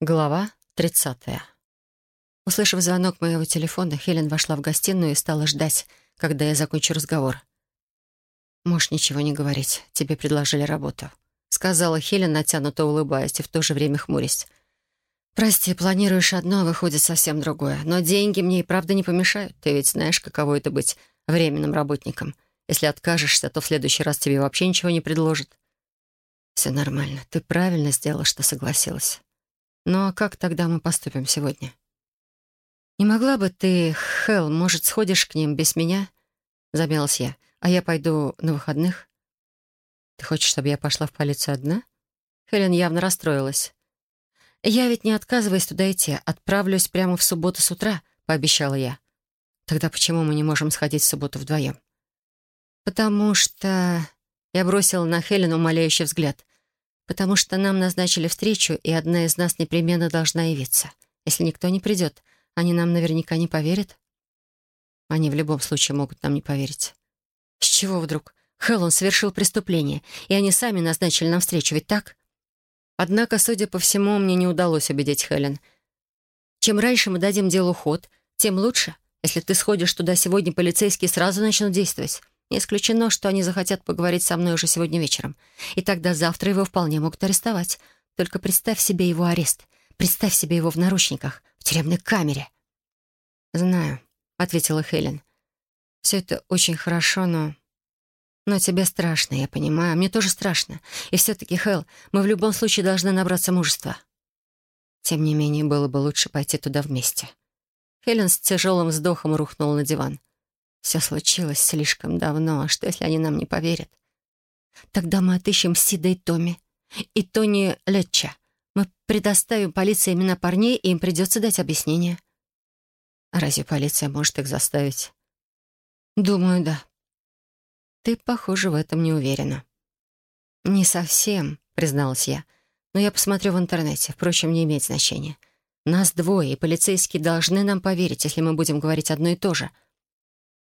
Глава 30. Услышав звонок моего телефона, Хелен вошла в гостиную и стала ждать, когда я закончу разговор. «Можешь ничего не говорить. Тебе предложили работу», — сказала Хелен, натянуто улыбаясь и в то же время хмурясь. «Прости, планируешь одно, а выходит совсем другое. Но деньги мне и правда не помешают. Ты ведь знаешь, каково это быть временным работником. Если откажешься, то в следующий раз тебе вообще ничего не предложат». «Все нормально. Ты правильно сделала, что согласилась». А как тогда мы поступим сегодня? «Не могла бы ты, Хелл, может, сходишь к ним без меня?» Замялась я. «А я пойду на выходных?» «Ты хочешь, чтобы я пошла в полицию одна?» Хелен явно расстроилась. «Я ведь не отказываюсь туда идти. Отправлюсь прямо в субботу с утра», — пообещала я. «Тогда почему мы не можем сходить в субботу вдвоем?» «Потому что...» Я бросила на Хелен умоляющий взгляд потому что нам назначили встречу, и одна из нас непременно должна явиться. Если никто не придет, они нам наверняка не поверят. Они в любом случае могут нам не поверить. С чего вдруг? Хеллон совершил преступление, и они сами назначили нам встречу, ведь так? Однако, судя по всему, мне не удалось убедить Хелен. Чем раньше мы дадим делу ход, тем лучше. Если ты сходишь туда сегодня, полицейские сразу начнут действовать. Не исключено, что они захотят поговорить со мной уже сегодня вечером. И тогда завтра его вполне могут арестовать. Только представь себе его арест. Представь себе его в наручниках, в тюремной камере. «Знаю», — ответила Хелен. «Все это очень хорошо, но...» «Но тебе страшно, я понимаю. Мне тоже страшно. И все-таки, Хел, мы в любом случае должны набраться мужества». Тем не менее, было бы лучше пойти туда вместе. Хелен с тяжелым вздохом рухнула на диван. Все случилось слишком давно, а что, если они нам не поверят? Тогда мы отыщем Сида и Томми. И Тони Летча. Мы предоставим полиции имена парней, и им придется дать объяснение. Разве полиция может их заставить? Думаю, да. Ты, похоже, в этом не уверена. Не совсем, призналась я. Но я посмотрю в интернете. Впрочем, не имеет значения. Нас двое, и полицейские должны нам поверить, если мы будем говорить одно и то же —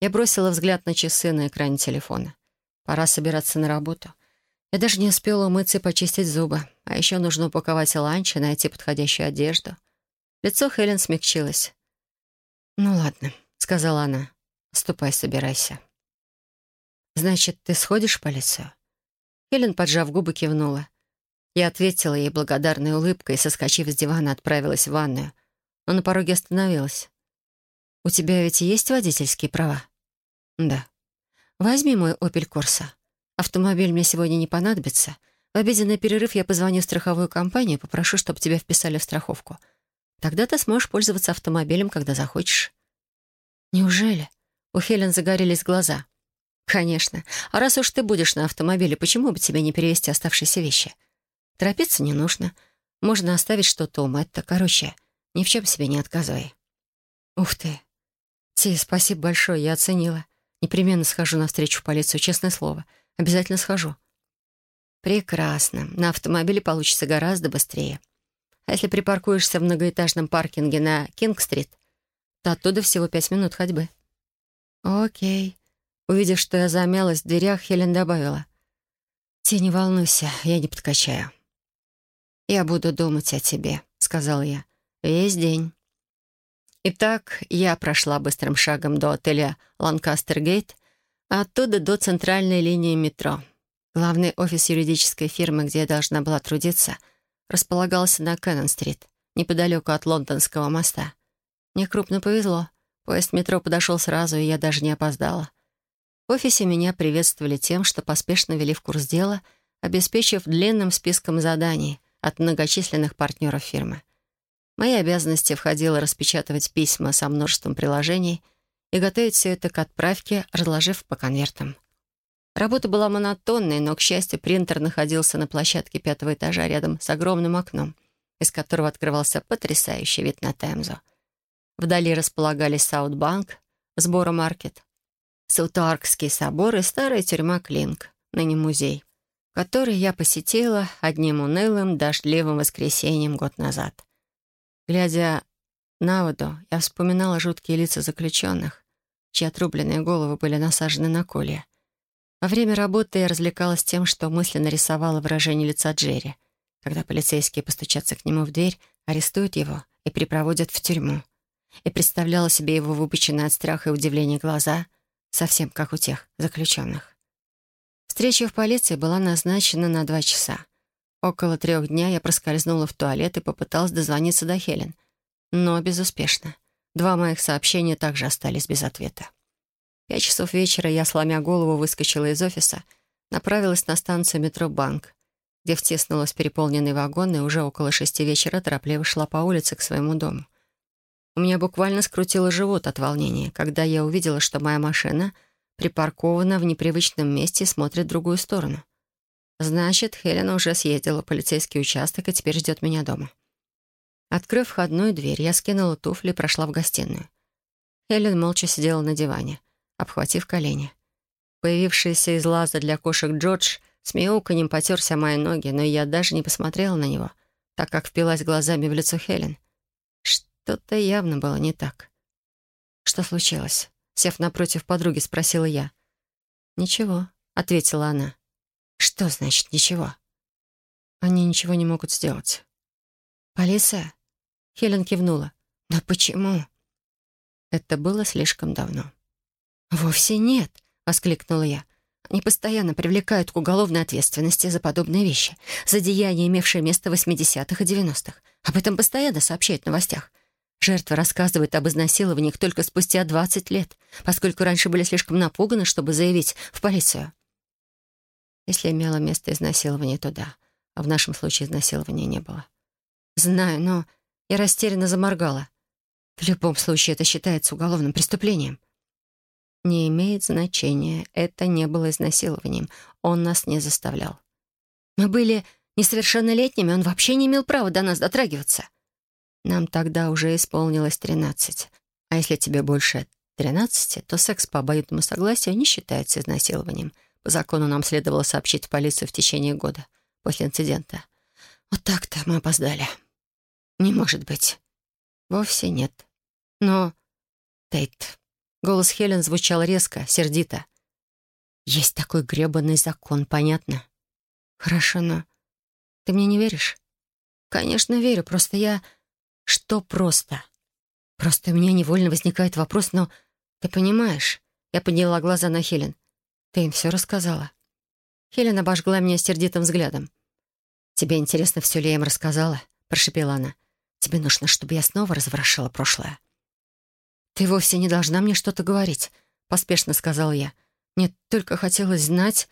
я бросила взгляд на часы на экране телефона. Пора собираться на работу. Я даже не успела умыться и почистить зубы. А еще нужно упаковать ланч и найти подходящую одежду. Лицо Хелен смягчилось. «Ну ладно», — сказала она. «Ступай, собирайся». «Значит, ты сходишь в полицию?» Хелен, поджав губы, кивнула. Я ответила ей благодарной улыбкой и, соскочив с дивана, отправилась в ванную. Но на пороге остановилась. «У тебя ведь есть водительские права?» «Да». «Возьми мой «Опель Корса». Автомобиль мне сегодня не понадобится. В обеденный перерыв я позвоню в страховую компанию и попрошу, чтобы тебя вписали в страховку. Тогда ты сможешь пользоваться автомобилем, когда захочешь». «Неужели?» У Хелен загорелись глаза. «Конечно. А раз уж ты будешь на автомобиле, почему бы тебе не перевести оставшиеся вещи? Торопиться не нужно. Можно оставить что-то у Мэтта. Короче, ни в чем себе не отказывай». «Ух ты! Ти, спасибо большое, я оценила. Непременно схожу навстречу в полицию, честное слово. Обязательно схожу. Прекрасно. На автомобиле получится гораздо быстрее. А если припаркуешься в многоэтажном паркинге на Кинг-стрит, то оттуда всего пять минут ходьбы. Окей. Увидев, что я замялась в дверях, Хелен добавила. «Ти, не волнуйся, я не подкачаю». «Я буду думать о тебе», — сказал я. «Весь день». Итак, я прошла быстрым шагом до отеля «Ланкастер-Гейт», а оттуда до центральной линии метро. Главный офис юридической фирмы, где я должна была трудиться, располагался на Кэннон-стрит, неподалеку от Лондонского моста. Мне крупно повезло. Поезд метро подошел сразу, и я даже не опоздала. В офисе меня приветствовали тем, что поспешно вели в курс дела, обеспечив длинным списком заданий от многочисленных партнеров фирмы мои обязанности входило распечатывать письма со множеством приложений и готовить все это к отправке, разложив по конвертам. Работа была монотонной, но, к счастью, принтер находился на площадке пятого этажа рядом с огромным окном, из которого открывался потрясающий вид на Темзу. Вдали располагались Саутбанк, Сбора-маркет, Саутуаркский собор и старая тюрьма Клинк, ныне музей, который я посетила одним унылым дождливым воскресеньем год назад. Глядя на воду, я вспоминала жуткие лица заключенных, чьи отрубленные головы были насажены на колья. Во время работы я развлекалась тем, что мысленно рисовала выражение лица Джерри, когда полицейские постучатся к нему в дверь, арестуют его и припроводят в тюрьму. И представляла себе его выпученные от страха и удивления глаза, совсем как у тех заключенных. Встреча в полиции была назначена на два часа. Около трех дня я проскользнула в туалет и попыталась дозвониться до Хелен. Но безуспешно. Два моих сообщения также остались без ответа. Пять часов вечера я, сломя голову, выскочила из офиса, направилась на станцию метро «Банк», где втиснулась переполненный вагон и уже около шести вечера торопливо шла по улице к своему дому. У меня буквально скрутило живот от волнения, когда я увидела, что моя машина припаркована в непривычном месте и смотрит в другую сторону. Значит, Хелена уже съездила в полицейский участок и теперь ждет меня дома. Открыв входную дверь, я скинула туфли и прошла в гостиную. Хелен молча сидела на диване, обхватив колени. Появившийся из лаза для кошек Джордж с мяуканьем потерся мои ноги, но я даже не посмотрела на него, так как впилась глазами в лицо Хелен. Что-то явно было не так. «Что случилось?» Сев напротив подруги, спросила я. «Ничего», — ответила она. «Что значит «ничего»?» «Они ничего не могут сделать». «Полиция?» Хелен кивнула. «Но почему?» Это было слишком давно. «Вовсе нет», — воскликнула я. «Они постоянно привлекают к уголовной ответственности за подобные вещи, за деяния, имевшие место в 80-х и 90-х. Об этом постоянно сообщают в новостях. Жертвы рассказывают об изнасилованиях только спустя 20 лет, поскольку раньше были слишком напуганы, чтобы заявить в полицию. Если имело место изнасилование, то да. А в нашем случае изнасилования не было. Знаю, но я растерянно заморгала. В любом случае это считается уголовным преступлением. Не имеет значения. Это не было изнасилованием. Он нас не заставлял. Мы были несовершеннолетними, он вообще не имел права до нас дотрагиваться. Нам тогда уже исполнилось тринадцать. А если тебе больше тринадцати, то секс по обоюдному согласию не считается изнасилованием — по закону нам следовало сообщить в полицию в течение года после инцидента. Вот так-то мы опоздали. Не может быть. Вовсе нет. Но... Тейт. Голос Хелен звучал резко, сердито. Есть такой гребаный закон, понятно? Хорошо, но... Ты мне не веришь? Конечно, верю, просто я... Что просто? Просто у меня невольно возникает вопрос, но... Ты понимаешь? Я подняла глаза на Хелен. Ты им все рассказала?» Хелен обожгла меня сердитым взглядом. «Тебе интересно, все ли я им рассказала?» — прошепела она. «Тебе нужно, чтобы я снова разворошила прошлое». «Ты вовсе не должна мне что-то говорить», — поспешно сказала я. «Мне только хотелось знать...»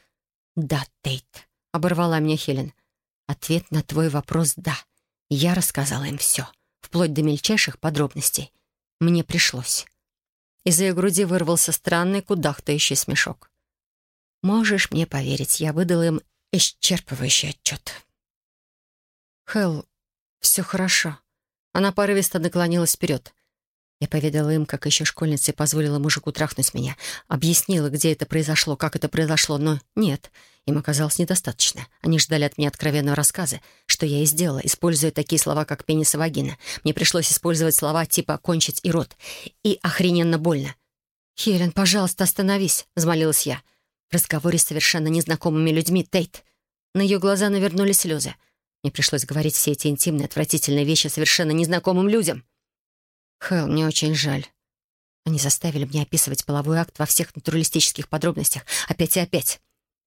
«Да, Тейт», — оборвала меня Хелен. «Ответ на твой вопрос — да. Я рассказала им все, вплоть до мельчайших подробностей. Мне пришлось». Из ее груди вырвался странный кудахтающий смешок. Можешь мне поверить, я выдала им исчерпывающий отчет. Хелл, все хорошо. Она порывисто наклонилась вперед. Я поведала им, как еще школьница позволила мужику трахнуть меня. Объяснила, где это произошло, как это произошло, но нет, им оказалось недостаточно. Они ждали от меня откровенного рассказа, что я и сделала, используя такие слова, как пенис и вагина. Мне пришлось использовать слова типа «кончить» и «рот». И охрененно больно. «Хелен, пожалуйста, остановись», — взмолилась я. В разговоре с совершенно незнакомыми людьми, Тейт. На ее глаза навернулись слезы. Мне пришлось говорить все эти интимные, отвратительные вещи совершенно незнакомым людям. Хэл, мне очень жаль. Они заставили меня описывать половой акт во всех натуралистических подробностях. Опять и опять.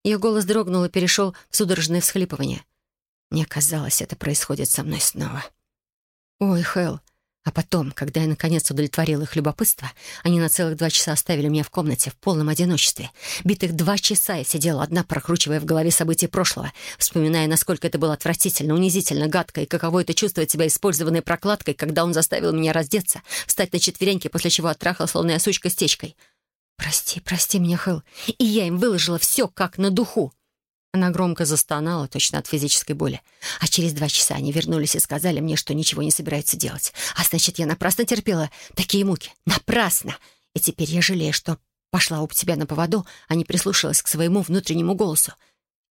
Ее голос дрогнул и перешел в судорожное всхлипывание. Мне казалось, это происходит со мной снова. «Ой, Хэл, а потом, когда я наконец удовлетворила их любопытство, они на целых два часа оставили меня в комнате в полном одиночестве. Битых два часа я сидела одна, прокручивая в голове события прошлого, вспоминая, насколько это было отвратительно, унизительно, гадко, и каково это чувствовать себя использованной прокладкой, когда он заставил меня раздеться, встать на четвереньки, после чего оттрахал, словно я сучка с течкой. «Прости, прости меня, Хэл, и я им выложила все как на духу». Она громко застонала, точно от физической боли. А через два часа они вернулись и сказали мне, что ничего не собираются делать. А значит, я напрасно терпела такие муки. Напрасно! И теперь я жалею, что пошла у тебя на поводу, а не прислушалась к своему внутреннему голосу.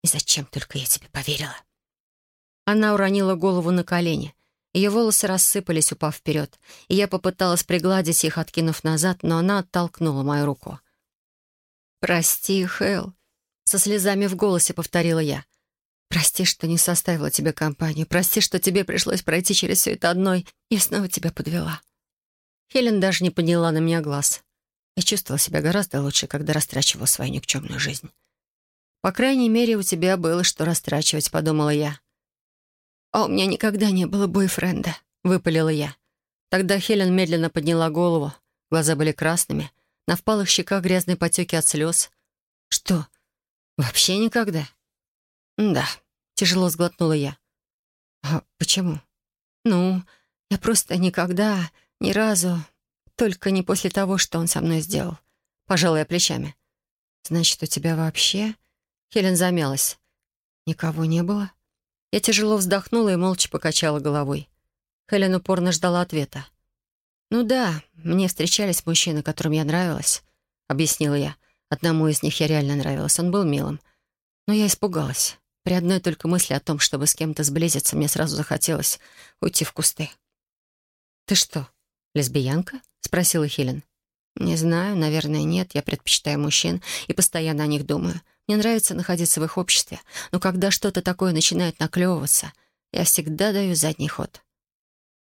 И зачем только я тебе поверила?» Она уронила голову на колени. Ее волосы рассыпались, упав вперед, и я попыталась пригладить их, откинув назад, но она оттолкнула мою руку. «Прости, Хэл», со слезами в голосе повторила я. Прости, что не составила тебе компанию. Прости, что тебе пришлось пройти через все это одной. Я снова тебя подвела». Хелен даже не подняла на меня глаз. Я чувствовала себя гораздо лучше, когда растрачивала свою никчемную жизнь. «По крайней мере, у тебя было что растрачивать», — подумала я. «А у меня никогда не было бойфренда», — выпалила я. Тогда Хелен медленно подняла голову. Глаза были красными. На впалых щеках грязные потеки от слез. «Что? Вообще никогда?» «Да», — тяжело сглотнула я. «А почему?» «Ну, я просто никогда, ни разу, только не после того, что он со мной сделал». Пожалуй, плечами. «Значит, у тебя вообще...» Хелен замялась. «Никого не было?» Я тяжело вздохнула и молча покачала головой. Хелен упорно ждала ответа. «Ну да, мне встречались мужчины, которым я нравилась», — объяснила я. Одному из них я реально нравилась, он был милым. Но я испугалась. При одной только мысли о том, чтобы с кем-то сблизиться, мне сразу захотелось уйти в кусты. «Ты что, лесбиянка?» — спросила Хелен. «Не знаю, наверное, нет. Я предпочитаю мужчин и постоянно о них думаю. Мне нравится находиться в их обществе, но когда что-то такое начинает наклевываться, я всегда даю задний ход».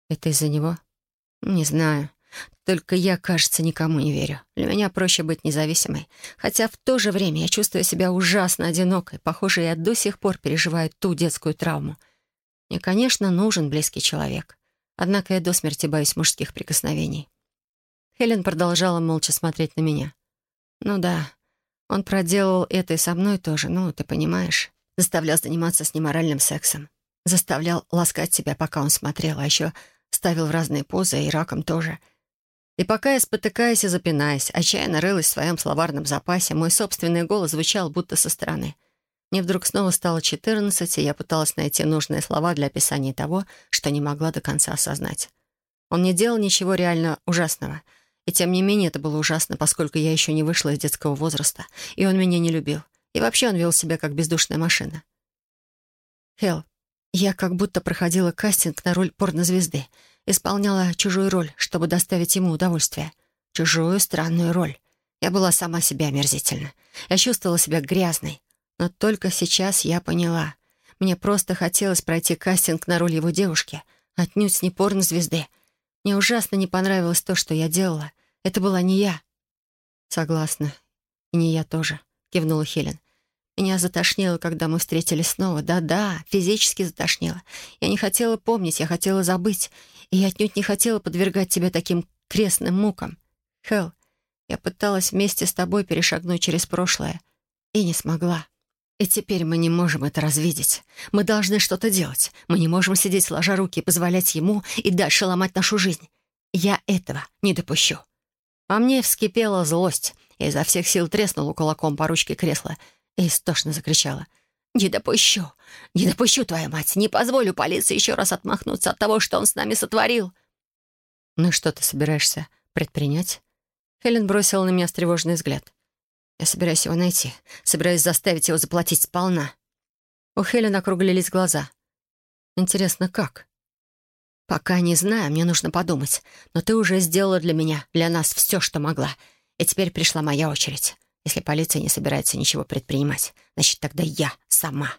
«Это из-за него?» «Не знаю. Только я, кажется, никому не верю. Для меня проще быть независимой. Хотя в то же время я чувствую себя ужасно одинокой. Похоже, я до сих пор переживаю ту детскую травму. Мне, конечно, нужен близкий человек. Однако я до смерти боюсь мужских прикосновений. Хелен продолжала молча смотреть на меня. «Ну да, он проделал это и со мной тоже, ну, ты понимаешь. Заставлял заниматься с неморальным сексом. Заставлял ласкать себя, пока он смотрел, а еще ставил в разные позы и раком тоже — и пока я, спотыкаясь и запинаясь, отчаянно рылась в своем словарном запасе, мой собственный голос звучал будто со стороны. Мне вдруг снова стало четырнадцать, и я пыталась найти нужные слова для описания того, что не могла до конца осознать. Он не делал ничего реально ужасного. И тем не менее это было ужасно, поскольку я еще не вышла из детского возраста, и он меня не любил. И вообще он вел себя как бездушная машина. Хелл, я как будто проходила кастинг на роль порнозвезды — исполняла чужую роль, чтобы доставить ему удовольствие. Чужую странную роль. Я была сама себе омерзительна. Я чувствовала себя грязной. Но только сейчас я поняла. Мне просто хотелось пройти кастинг на роль его девушки, отнюдь не порнозвезды. Мне ужасно не понравилось то, что я делала. Это была не я. «Согласна. И не я тоже», — кивнула Хелен. Меня затошнило, когда мы встретились снова. Да-да, физически затошнило. Я не хотела помнить, я хотела забыть. И я отнюдь не хотела подвергать тебя таким крестным мукам. Хелл, я пыталась вместе с тобой перешагнуть через прошлое. И не смогла. И теперь мы не можем это развидеть. Мы должны что-то делать. Мы не можем сидеть сложа руки и позволять ему и дальше ломать нашу жизнь. Я этого не допущу. Во мне вскипела злость. Я изо всех сил треснула кулаком по ручке кресла и истошно закричала — «Не допущу! Не допущу, твою мать! Не позволю полиции еще раз отмахнуться от того, что он с нами сотворил!» «Ну что ты собираешься предпринять?» Хелен бросила на меня встревоженный взгляд. «Я собираюсь его найти. Собираюсь заставить его заплатить сполна». У Хелен округлились глаза. «Интересно, как?» «Пока не знаю, мне нужно подумать. Но ты уже сделала для меня, для нас все, что могла. И теперь пришла моя очередь. Если полиция не собирается ничего предпринимать, значит, тогда я сама.